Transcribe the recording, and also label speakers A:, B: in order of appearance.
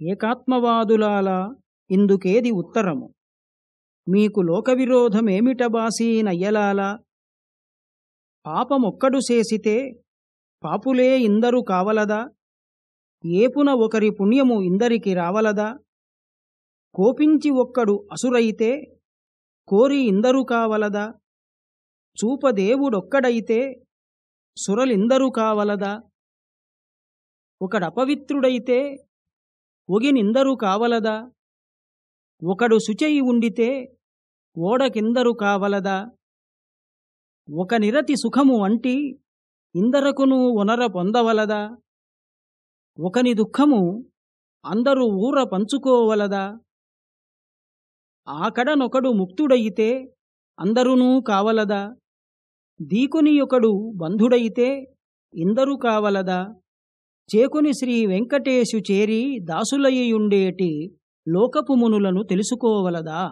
A: ఏకాత్మవాదులాల ఇందుకేది ఉత్తరము? మీకు లోకవిరోధమేమిట బాసీనయ్యలాల పాపమొక్కడు చేసితే పాపులే ఇందరు కావలదా? ఏపున ఒకరి పుణ్యము ఇందరికి రావలదా? కోపించి ఒక్కడు అసురైతే కోరి ఇందరు కావలదా? చూపదేవుడొక్కడైతే సురలిందరు కావలదా? ఒకడపవిత్రుడైతే ఒగినిందరు కావలదా? ఒకడు శుచయి ఉండితే ఓడకిందరు కావలదా? ఒక నిరతి సుఖము అంటి ఇందరకును ఒనర పొందవలదా? ఒకని దుఃఖము అందరూ ఊర పంచుకోవలదా? ఆకడనొకడు ముక్తుడయితే అందరునూ కావలదా? దీకుని ఒకడు బంధుడైతే ఇందరూ కావలదా? చేకుని శ్రీ వెంకటేశు చేరి దాసులయ్యుండేటి లోకపు మునులను తెలుసుకోవలదా?